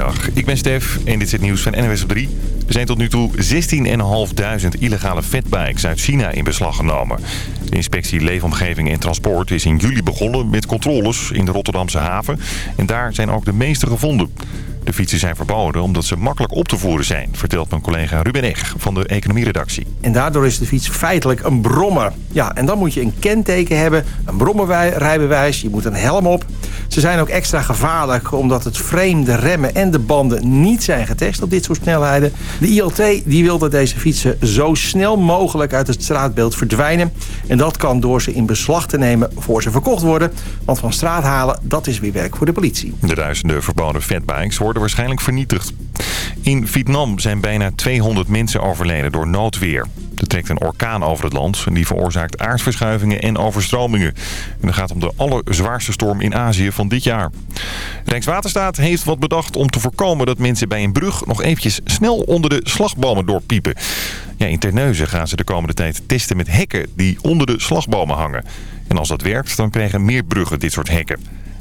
Goedemiddag, ik ben Stef en dit is het nieuws van NWS op 3. Er zijn tot nu toe 16.500 illegale fatbikes uit China in beslag genomen. De inspectie Leefomgeving en Transport is in juli begonnen met controles in de Rotterdamse haven. En daar zijn ook de meeste gevonden. De fietsen zijn verboden omdat ze makkelijk op te voeren zijn, vertelt mijn collega Ruben Eg van de economieredactie. En daardoor is de fiets feitelijk een brommer. Ja, en dan moet je een kenteken hebben, een brommerrijbewijs, je moet een helm op. Ze zijn ook extra gevaarlijk omdat het frame, de remmen en de banden niet zijn getest op dit soort snelheden. De ILT die wil dat deze fietsen zo snel mogelijk uit het straatbeeld verdwijnen. En dat kan door ze in beslag te nemen voor ze verkocht worden. Want van straat halen, dat is weer werk voor de politie. De duizenden verboden fatbikes worden waarschijnlijk vernietigd. In Vietnam zijn bijna 200 mensen overleden door noodweer. Er trekt een orkaan over het land en die veroorzaakt aardverschuivingen en overstromingen. En het gaat om de allerzwaarste storm in Azië van dit jaar. Rijkswaterstaat heeft wat bedacht om te voorkomen dat mensen bij een brug nog eventjes snel onder de slagbomen doorpiepen. Ja, in Terneuzen gaan ze de komende tijd testen met hekken die onder de slagbomen hangen. En als dat werkt, dan krijgen meer bruggen dit soort hekken.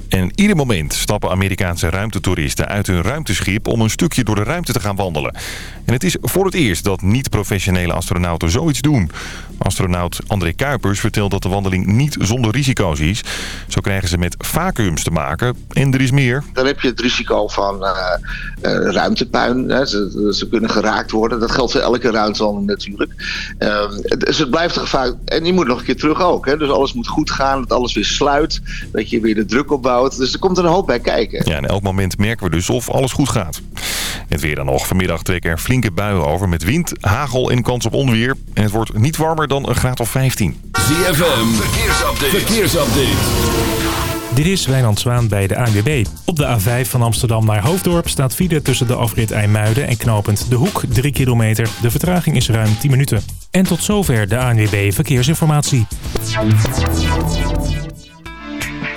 En ieder moment stappen Amerikaanse ruimtetoeristen uit hun ruimteschip om een stukje door de ruimte te gaan wandelen. En het is voor het eerst dat niet-professionele astronauten zoiets doen. Astronaut André Kuipers vertelt dat de wandeling niet zonder risico's is. Zo krijgen ze met vacuums te maken en er is meer. Dan heb je het risico van uh, uh, ruimtepuin. Hè. Ze, ze, kunnen geraakt worden. Dat geldt voor elke ruimtewandeling natuurlijk. Uh, dus het blijft een gevaar. En je moet nog een keer terug ook. Hè. Dus alles moet goed gaan. Dat alles weer sluit. Dat je weer de druk opbouwt. Dus er komt er een hoop bij kijken. Ja, en elk moment merken we dus of alles goed gaat. Het weer dan nog. Vanmiddag trekken er flinke buien over met wind, hagel en kans op onweer. En het wordt niet warmer dan een graad of 15. ZFM, verkeersupdate. verkeersupdate. Dit is Wijnand Zwaan bij de ANWB. Op de A5 van Amsterdam naar Hoofddorp staat file tussen de afrit IJmuiden en knopend De Hoek 3 kilometer. De vertraging is ruim 10 minuten. En tot zover de ANWB Verkeersinformatie.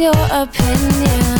Your opinion.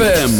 Leek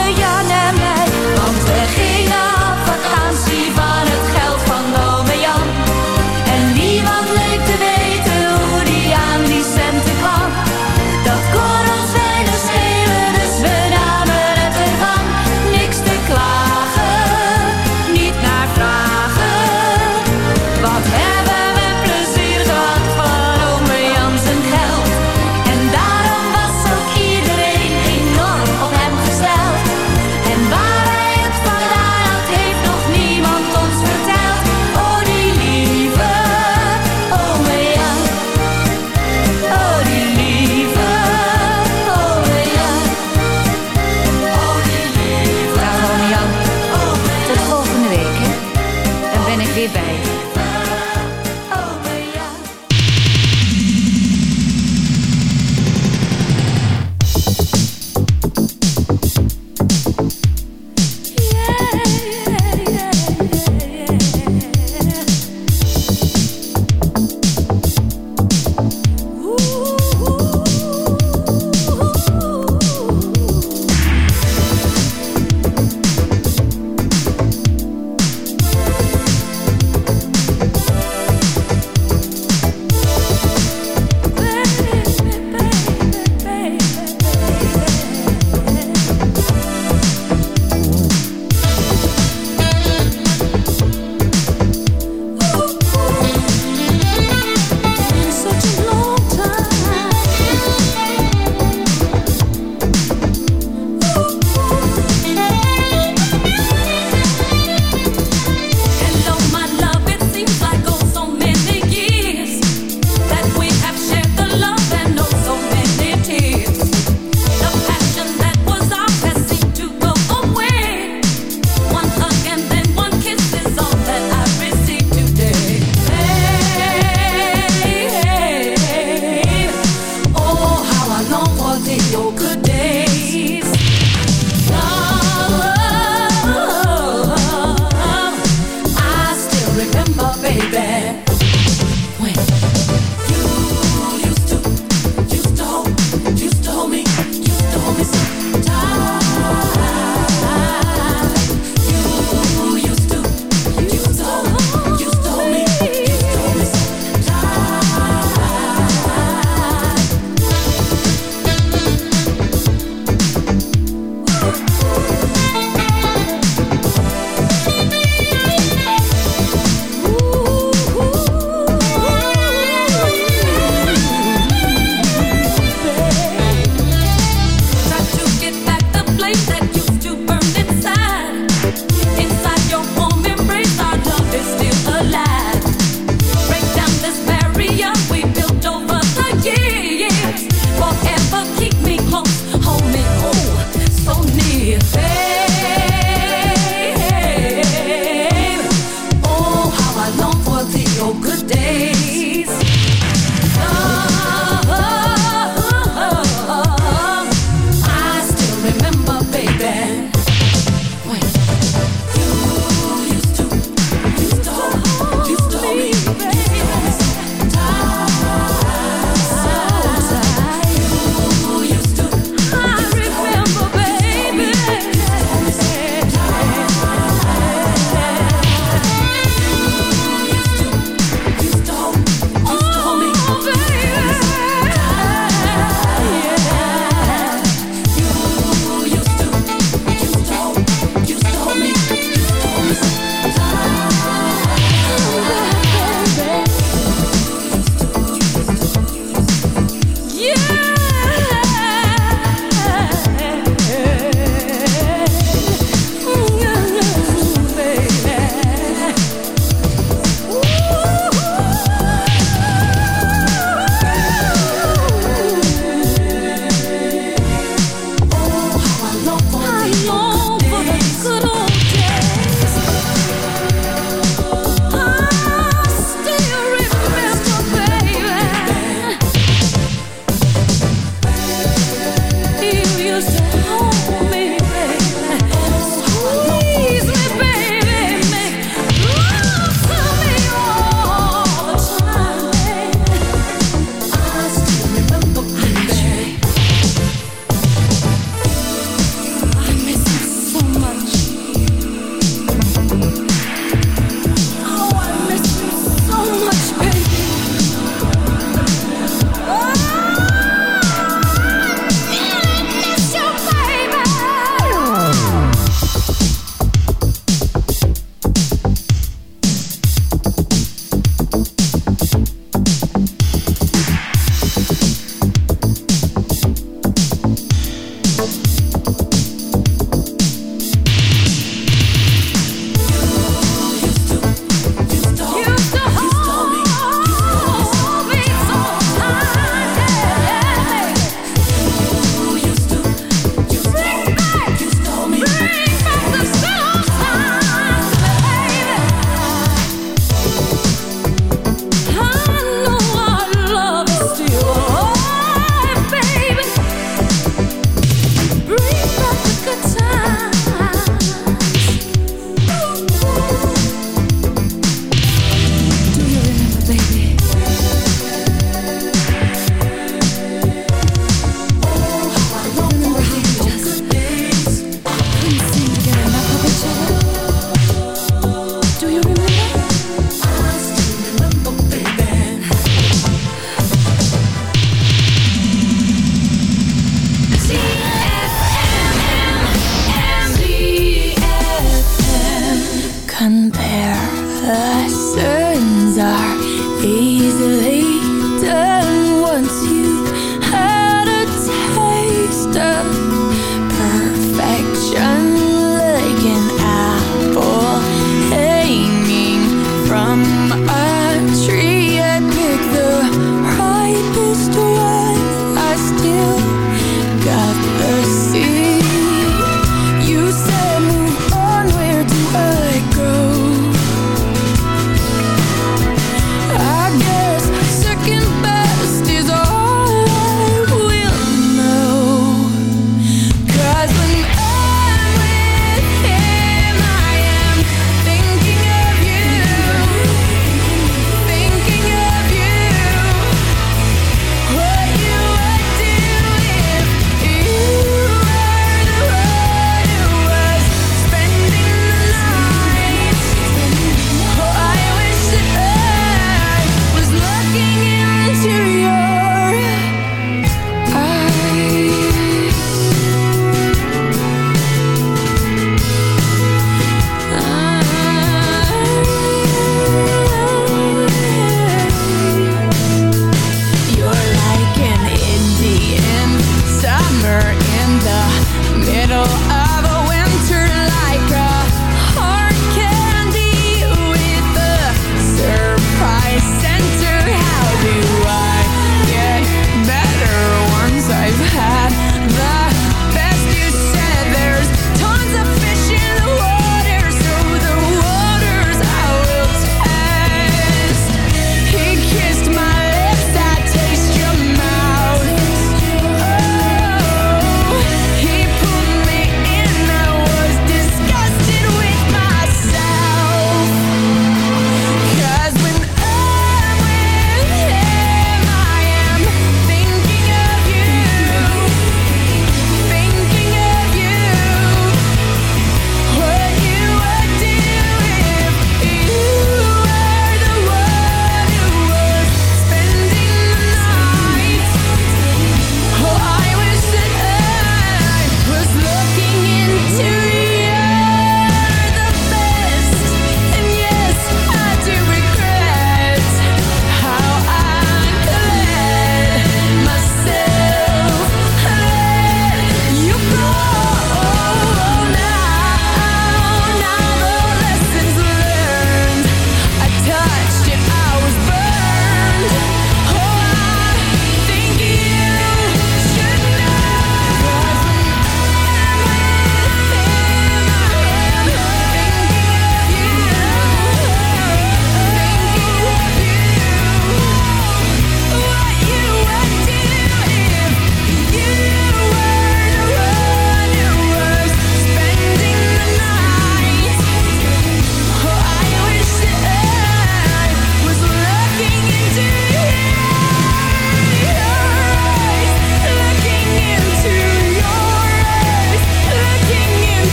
Jan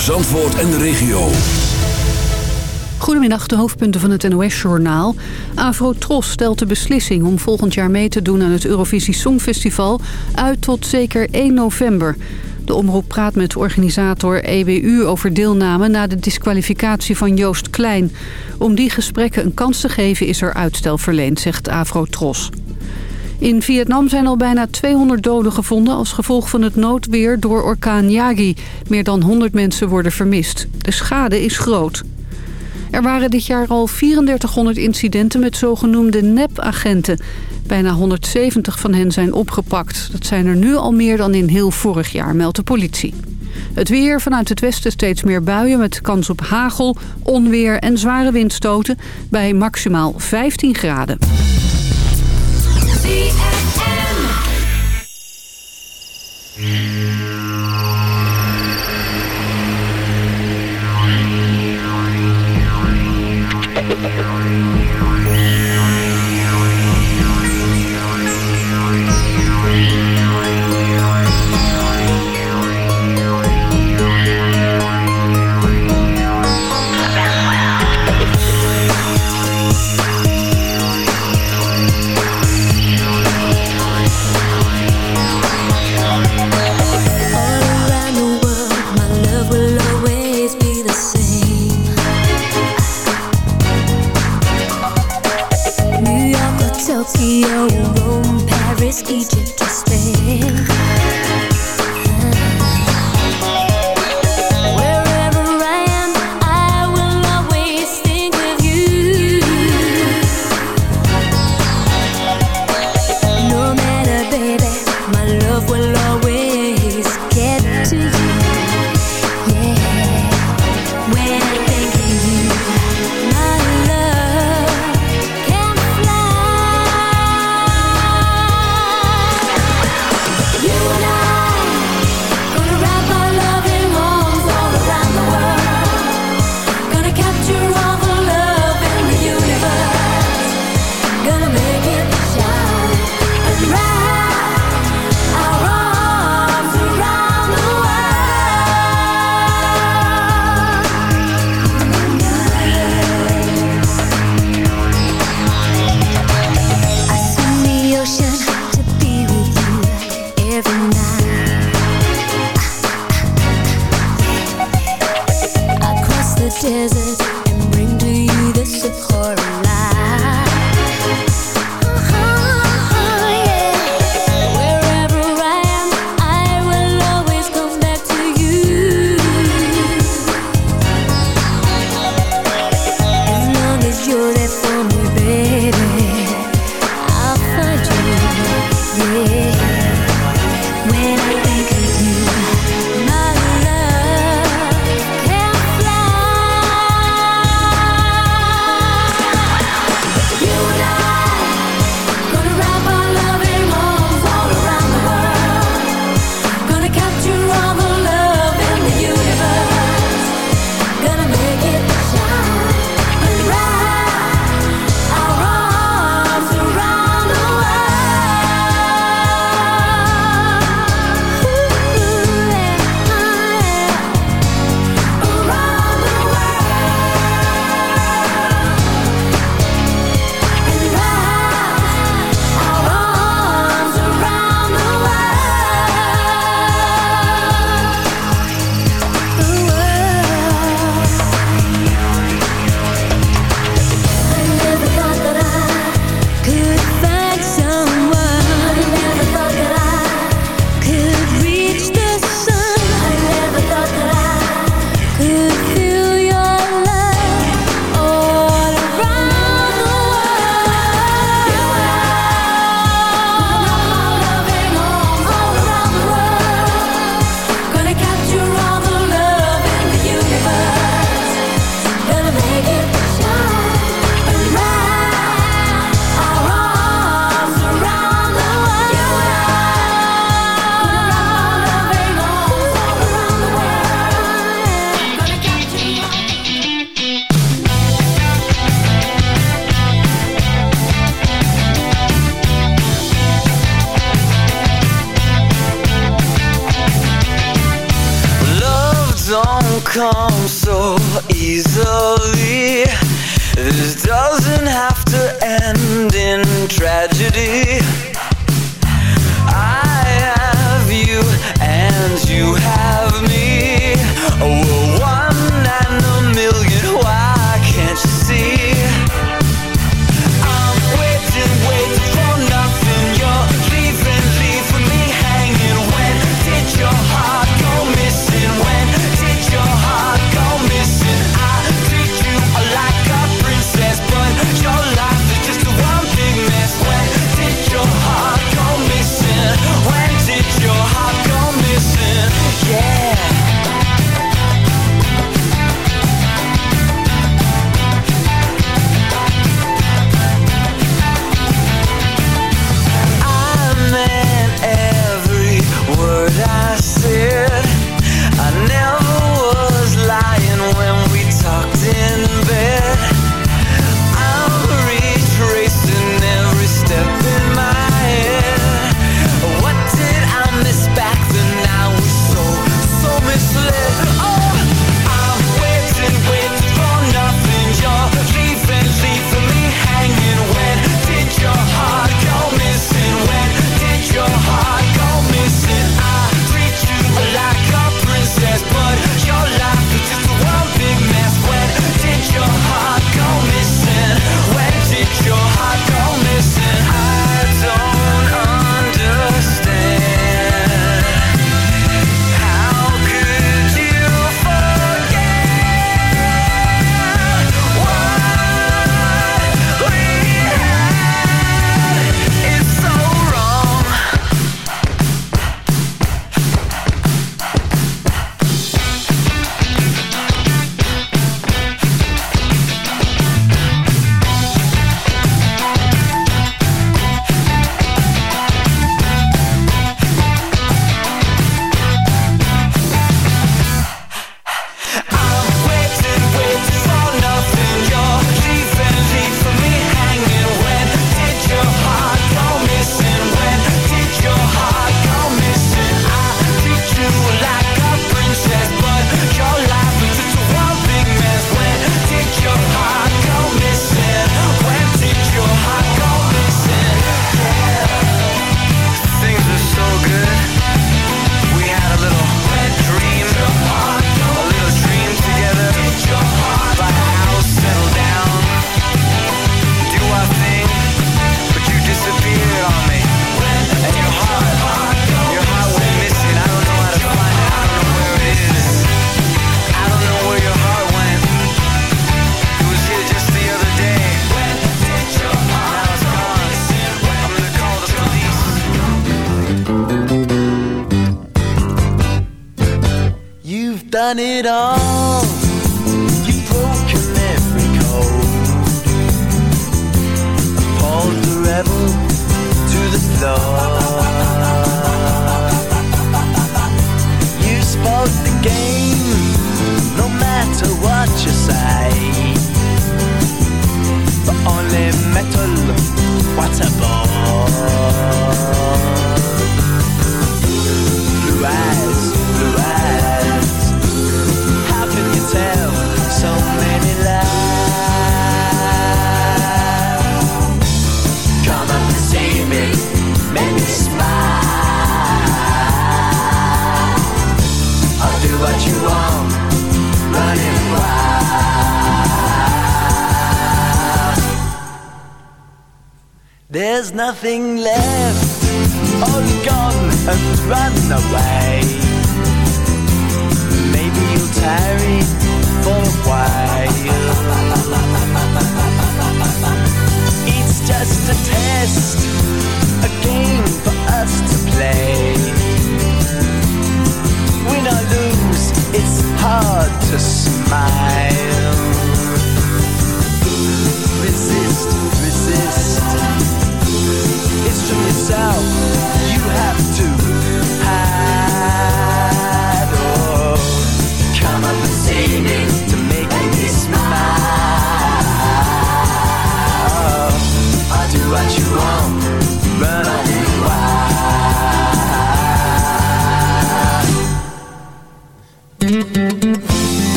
Zandvoort en de regio. Goedemiddag, de hoofdpunten van het NOS-journaal. Avro Tros stelt de beslissing om volgend jaar mee te doen aan het Eurovisie Songfestival... uit tot zeker 1 november. De omroep praat met organisator EBU over deelname na de disqualificatie van Joost Klein. Om die gesprekken een kans te geven is er uitstel verleend, zegt Avro Tros. In Vietnam zijn al bijna 200 doden gevonden als gevolg van het noodweer door orkaan Yagi. Meer dan 100 mensen worden vermist. De schade is groot. Er waren dit jaar al 3400 incidenten met zogenoemde nepagenten. Bijna 170 van hen zijn opgepakt. Dat zijn er nu al meer dan in heel vorig jaar, meldt de politie. Het weer vanuit het westen steeds meer buien met kans op hagel, onweer en zware windstoten bij maximaal 15 graden. ZFM. Each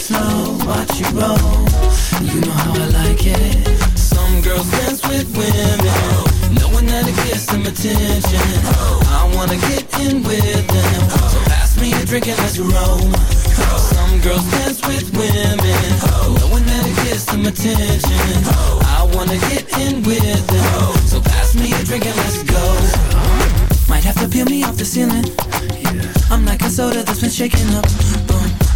slow. Watch you roll. You know how I like it. Some girls dance with women, knowing that it gets them attention. I wanna get in with them, so pass me a drink and let's roll. Some girls dance with women, knowing that it gets them attention. I wanna get in with them, so pass me a drink and let's go. Might have to peel me off the ceiling. I'm like a soda that's been shaken up. Boom,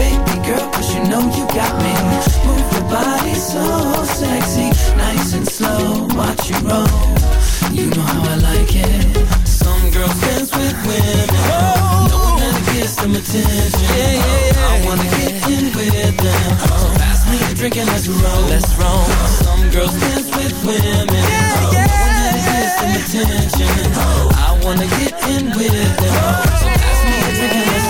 Baby girl, cause you know you got me. Move your body so sexy, nice and slow. Watch you roll, you know how I like it. Some girls dance with women, knowing that it gets them attention. Yeah, yeah, yeah. I wanna get in with them. So pass me a drink and let's roll. Let's roll. Some girls dance with women, knowing that it gets them attention. I wanna get in with them. So pass me a drink and let's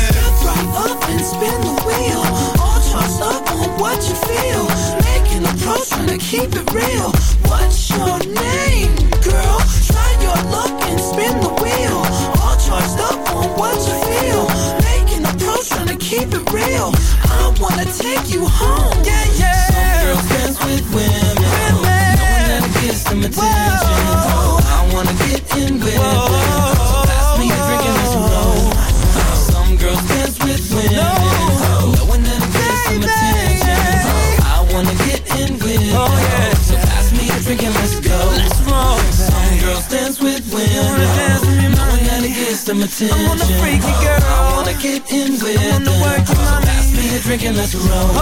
Some attention. I wanna freak you, girl. I wanna get in with them, so pass me a drink and let's roll.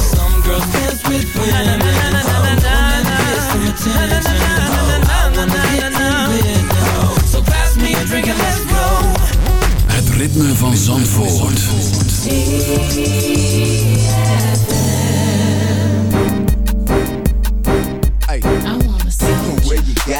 Some girls dance with women, knowing that it gets some attention. I wanna get in with them, so pass me a drink and let's go. Het ritme van Zandvoort. Hey,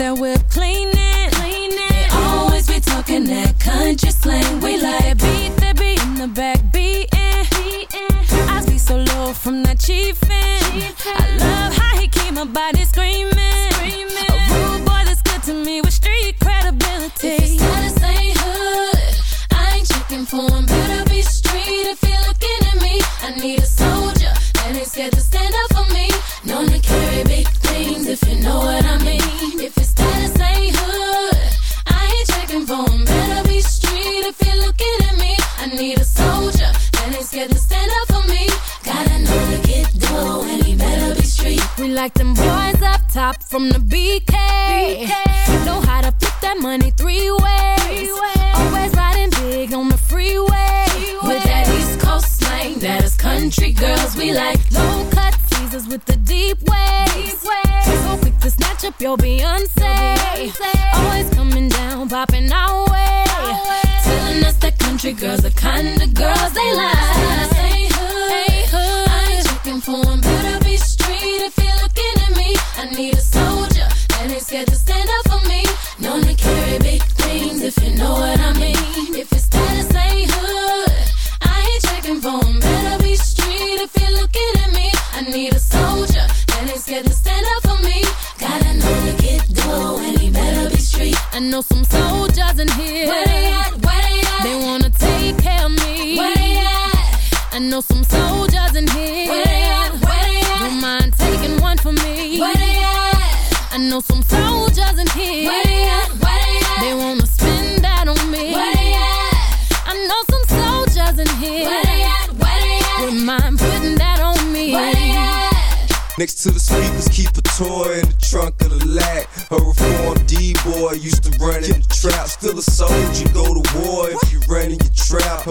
That whip cleaning. They always be talking that country slang. We like beat that beat in the back beating. I be so low from that chiefin'. I love how he keep my body screaming. A rude boy that's good to me with street credibility. If his status ain't hood, I ain't checking for him. Better be street if you're looking at me. I need a soldier from the BK.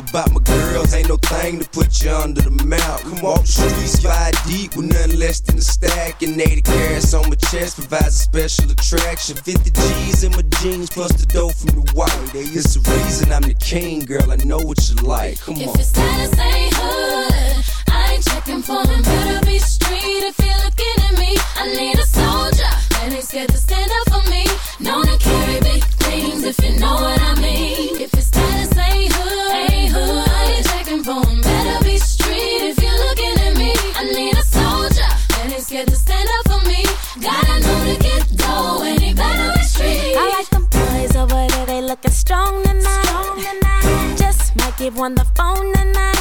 About my girls, ain't no thing to put you under the mount. Come off the streets, five deep with nothing less than a stack. And 80 carats on my chest provides a special attraction. 50 G's in my jeans plus the dough from the white. It's the reason I'm the king, girl. I know what you like. Come If on. your status ain't hood, I ain't checking for 'em. Better be street if you're looking at me. I need a soldier that ain't scared to stand up for me. Known to carry big things if you know what I mean. If Give one the phone tonight.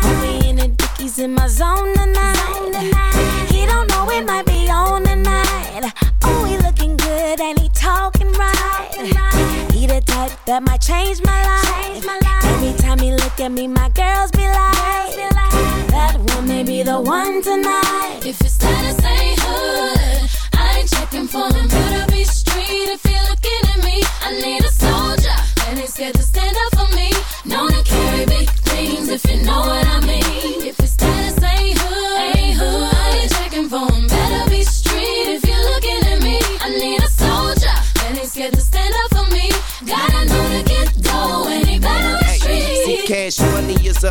Homie in the dickies in my zone tonight. He don't know it might be on tonight. Oh, he looking good and he talking right. He the type that might change my life. Every time he look at me, my girls be like, that one may be the one tonight.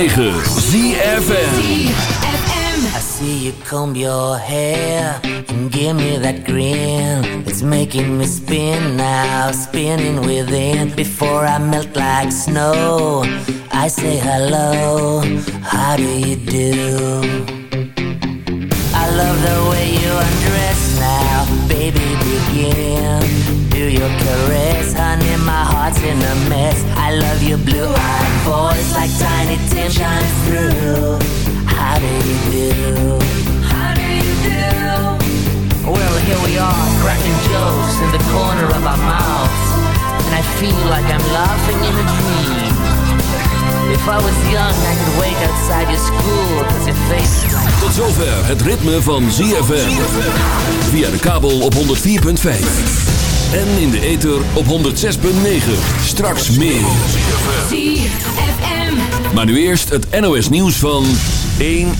106.9 I see you comb your hair and give me that grin. It's making me spin now, spinning within. Before I melt like snow, I say hello. How do you do? If I was young, I could wait school. Tot zover het ritme van ZFM. Via de kabel op 104.5. En in de ether op 106.9. Straks meer. ZFM. Maar nu eerst het NOS nieuws van 1 uur.